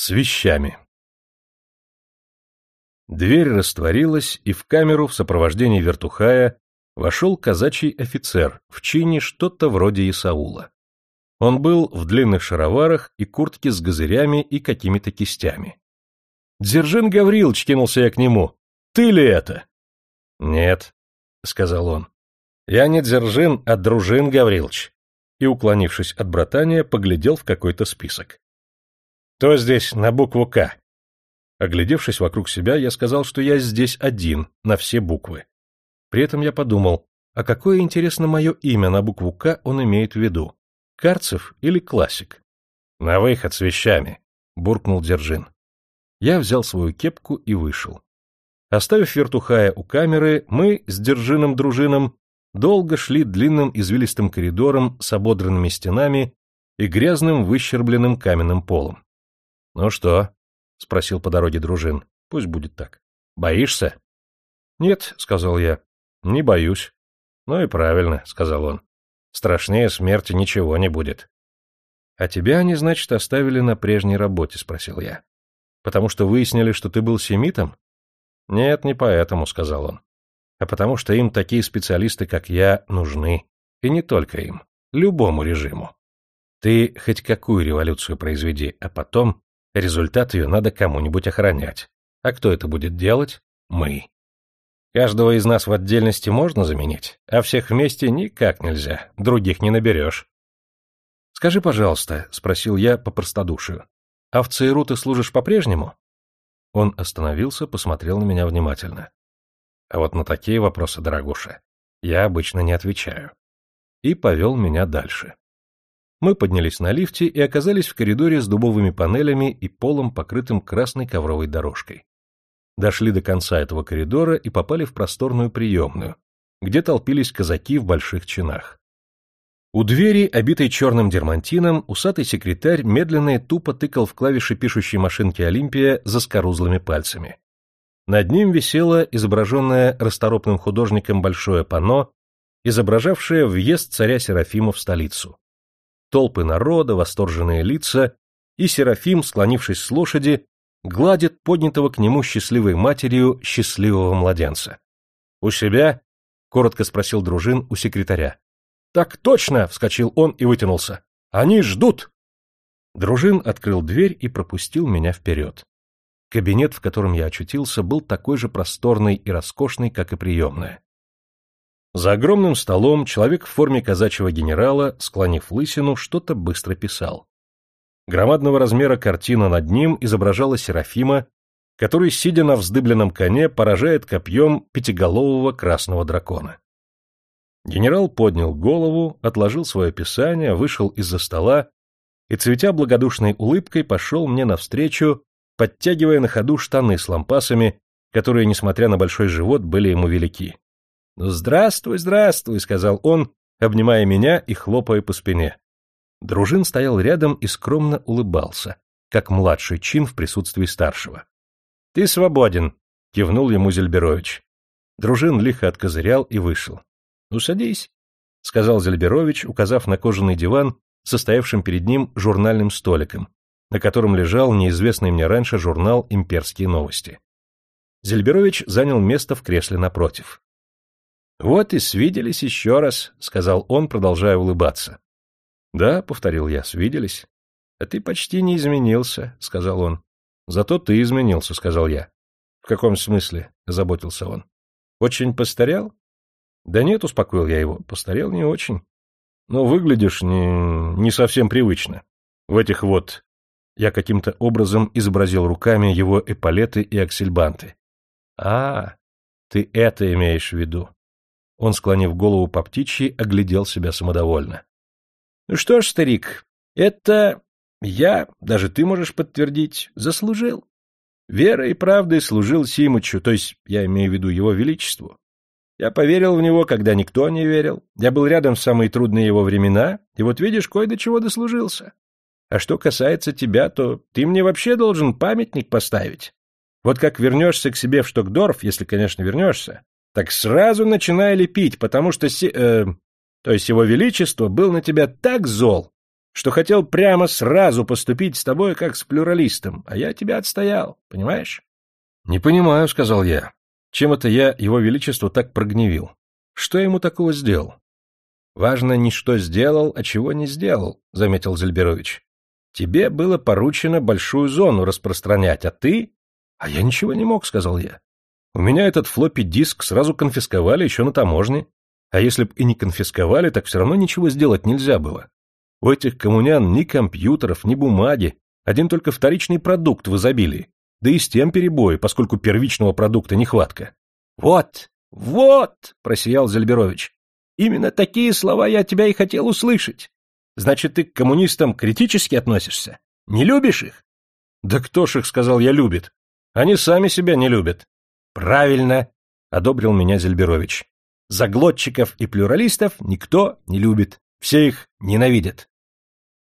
С вещами. Дверь растворилась, и в камеру в сопровождении вертухая вошел казачий офицер в чине что-то вроде Исаула. Он был в длинных шароварах и куртке с газырями и какими-то кистями. «Дзержин Гаврилович!» — кинулся я к нему. «Ты ли это?» «Нет», — сказал он. «Я не Дзержин, а Дружин Гаврилович». И, уклонившись от братания, поглядел в какой-то список. «Кто здесь на букву «К»?» Оглядевшись вокруг себя, я сказал, что я здесь один, на все буквы. При этом я подумал, а какое, интересно, мое имя на букву «К» он имеет в виду? Карцев или Классик? На выход с вещами, буркнул Держин. Я взял свою кепку и вышел. Оставив вертухая у камеры, мы с Держином дружином долго шли длинным извилистым коридором с ободранными стенами и грязным выщербленным каменным полом. — Ну что? — спросил по дороге дружин. — Пусть будет так. — Боишься? — Нет, — сказал я. — Не боюсь. — Ну и правильно, — сказал он. Страшнее смерти ничего не будет. — А тебя они, значит, оставили на прежней работе? — спросил я. — Потому что выяснили, что ты был семитом? — Нет, не поэтому, — сказал он. — А потому что им такие специалисты, как я, нужны. И не только им. Любому режиму. Ты хоть какую революцию произведи, а потом результат ее надо кому-нибудь охранять. А кто это будет делать? Мы. Каждого из нас в отдельности можно заменить, а всех вместе никак нельзя, других не наберешь. — Скажи, пожалуйста, — спросил я по простодушию, — а в ЦРУ ты служишь по-прежнему? Он остановился, посмотрел на меня внимательно. — А вот на такие вопросы, дорогуша, я обычно не отвечаю. И повел меня дальше. Мы поднялись на лифте и оказались в коридоре с дубовыми панелями и полом, покрытым красной ковровой дорожкой дошли до конца этого коридора и попали в просторную приемную, где толпились казаки в больших чинах. У двери, обитой черным дермантином, усатый секретарь медленно и тупо тыкал в клавиши пишущей машинки Олимпия за скорузлыми пальцами. Над ним висело изображенное расторопным художником большое панно, изображавшее въезд царя Серафима в столицу. Толпы народа, восторженные лица, и Серафим, склонившись с лошади, гладит поднятого к нему счастливой матерью счастливого младенца. — У себя? — коротко спросил дружин у секретаря. — Так точно! — вскочил он и вытянулся. — Они ждут! Дружин открыл дверь и пропустил меня вперед. Кабинет, в котором я очутился, был такой же просторный и роскошный, как и приемная. За огромным столом человек в форме казачьего генерала, склонив лысину, что-то быстро писал. Громадного размера картина над ним изображала Серафима, который, сидя на вздыбленном коне, поражает копьем пятиголового красного дракона. Генерал поднял голову, отложил свое писание, вышел из-за стола и, цветя благодушной улыбкой, пошел мне навстречу, подтягивая на ходу штаны с лампасами, которые, несмотря на большой живот, были ему велики. «Здравствуй, здравствуй», — сказал он, обнимая меня и хлопая по спине. Дружин стоял рядом и скромно улыбался, как младший чин в присутствии старшего. — Ты свободен, — кивнул ему Зельберович. Дружин лихо откозырял и вышел. — Ну, садись, — сказал Зельберович, указав на кожаный диван, состоявшим перед ним журнальным столиком, на котором лежал неизвестный мне раньше журнал «Имперские новости». Зельберович занял место в кресле напротив. — Вот и свиделись еще раз, — сказал он, продолжая улыбаться. — Да, — повторил я, — свиделись. — А ты почти не изменился, — сказал он. — Зато ты изменился, — сказал я. — В каком смысле? — заботился он. — Очень постарел? — Да нет, — успокоил я его, — постарел не очень. Но выглядишь не, не совсем привычно. В этих вот... Я каким-то образом изобразил руками его эполеты и аксельбанты. — А, ты это имеешь в виду. Он, склонив голову по птичьи, оглядел себя самодовольно. Ну что ж, старик, это я, даже ты можешь подтвердить, заслужил. Верой и правдой служил Симычу, то есть я имею в виду его величеству. Я поверил в него, когда никто не верил. Я был рядом в самые трудные его времена, и вот видишь, кое до чего дослужился. А что касается тебя, то ты мне вообще должен памятник поставить. Вот как вернешься к себе в Штокдорф, если, конечно, вернешься, так сразу начинай лепить, потому что... Си... Э, то есть его величество был на тебя так зол, что хотел прямо сразу поступить с тобой как с плюралистом, а я тебя отстоял, понимаешь? — Не понимаю, — сказал я. Чем это я его величество так прогневил? Что я ему такого сделал? — Важно не что сделал, а чего не сделал, — заметил Зельберович. — Тебе было поручено большую зону распространять, а ты... — А я ничего не мог, — сказал я. У меня этот флоппи-диск сразу конфисковали еще на таможне. А если б и не конфисковали, так все равно ничего сделать нельзя было. У этих коммунян ни компьютеров, ни бумаги, один только вторичный продукт в изобилии. Да и с тем перебои, поскольку первичного продукта нехватка. — Вот, вот, — просиял Зельберович, — именно такие слова я от тебя и хотел услышать. Значит, ты к коммунистам критически относишься? Не любишь их? — Да кто ж их, сказал я, любит? Они сами себя не любят. — Правильно, — одобрил меня Зельберович. Заглотчиков и плюралистов никто не любит, все их ненавидят.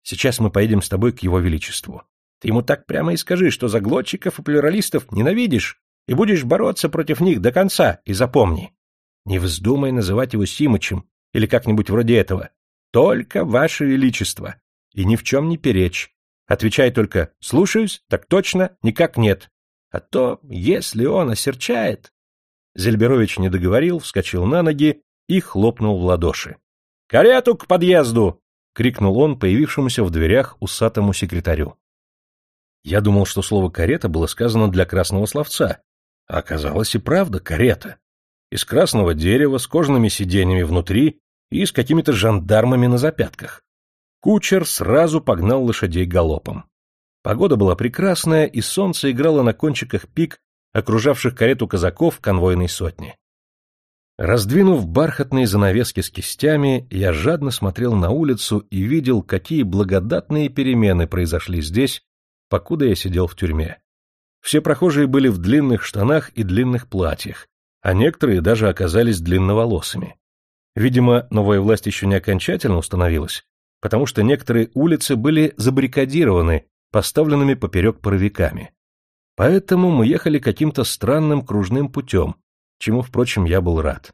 Сейчас мы поедем с тобой к его величеству. Ты ему так прямо и скажи, что заглотчиков и плюралистов ненавидишь, и будешь бороться против них до конца, и запомни. Не вздумай называть его Симычем или как-нибудь вроде этого. Только ваше величество. И ни в чем не перечь. Отвечай только «слушаюсь», так точно, никак нет. А то, если он осерчает... Зельберович не договорил, вскочил на ноги и хлопнул в ладоши. — Карету к подъезду! — крикнул он появившемуся в дверях усатому секретарю. Я думал, что слово «карета» было сказано для красного словца, а оказалось и правда карета. Из красного дерева, с кожаными сиденьями внутри и с какими-то жандармами на запятках. Кучер сразу погнал лошадей галопом. Погода была прекрасная, и солнце играло на кончиках пик окружавших карету казаков конвойной сотни. Раздвинув бархатные занавески с кистями, я жадно смотрел на улицу и видел, какие благодатные перемены произошли здесь, покуда я сидел в тюрьме. Все прохожие были в длинных штанах и длинных платьях, а некоторые даже оказались длинноволосыми. Видимо, новая власть еще не окончательно установилась, потому что некоторые улицы были забаррикадированы, поставленными поперек паровиками. Поэтому мы ехали каким-то странным кружным путем, чему, впрочем, я был рад.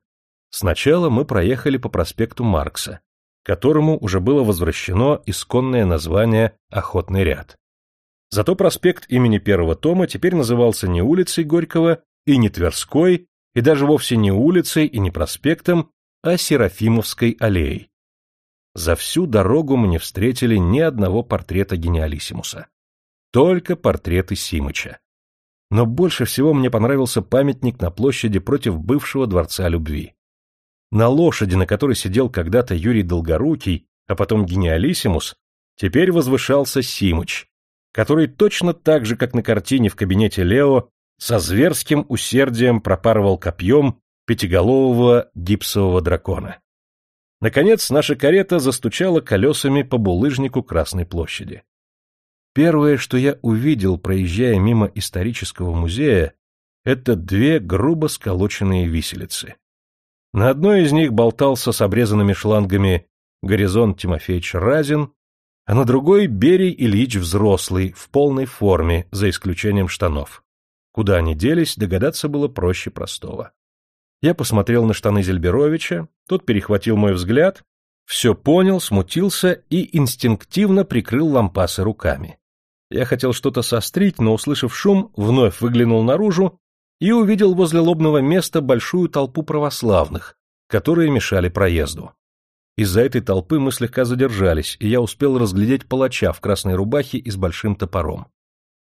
Сначала мы проехали по проспекту Маркса, которому уже было возвращено исконное название «Охотный ряд». Зато проспект имени первого тома теперь назывался не улицей Горького и не Тверской, и даже вовсе не улицей и не проспектом, а Серафимовской аллеей. За всю дорогу мы не встретили ни одного портрета гениалиссимуса. Только портреты Симыча но больше всего мне понравился памятник на площади против бывшего Дворца Любви. На лошади, на которой сидел когда-то Юрий Долгорукий, а потом Гениалиссимус, теперь возвышался Симыч, который точно так же, как на картине в кабинете Лео, со зверским усердием пропарывал копьем пятиголового гипсового дракона. Наконец, наша карета застучала колесами по булыжнику Красной площади. Первое, что я увидел, проезжая мимо исторического музея, это две грубо сколоченные виселицы. На одной из них болтался с обрезанными шлангами Горизонт Тимофеевич Разин, а на другой Берий Ильич Взрослый в полной форме, за исключением штанов. Куда они делись, догадаться было проще простого. Я посмотрел на штаны Зельберовича, тот перехватил мой взгляд, все понял, смутился и инстинктивно прикрыл лампасы руками. Я хотел что-то сострить, но, услышав шум, вновь выглянул наружу и увидел возле лобного места большую толпу православных, которые мешали проезду. Из-за этой толпы мы слегка задержались, и я успел разглядеть палача в красной рубахе и с большим топором.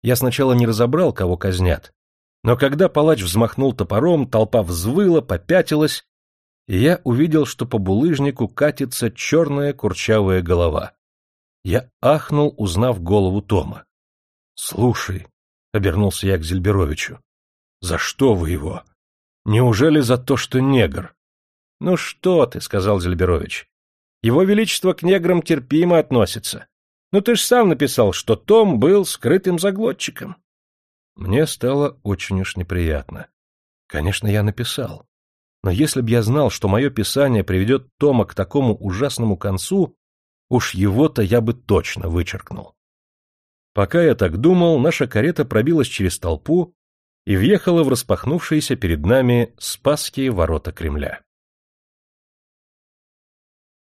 Я сначала не разобрал, кого казнят, но когда палач взмахнул топором, толпа взвыла, попятилась, и я увидел, что по булыжнику катится черная курчавая голова. Я ахнул, узнав голову Тома. — Слушай, — обернулся я к Зельберовичу, — за что вы его? Неужели за то, что негр? — Ну что ты, — сказал Зельберович, — его величество к неграм терпимо относится. Ну ты ж сам написал, что Том был скрытым заглотчиком. Мне стало очень уж неприятно. Конечно, я написал. Но если б я знал, что мое писание приведет Тома к такому ужасному концу, Уж его-то я бы точно вычеркнул. Пока я так думал, наша карета пробилась через толпу и въехала в распахнувшиеся перед нами Спасские ворота Кремля.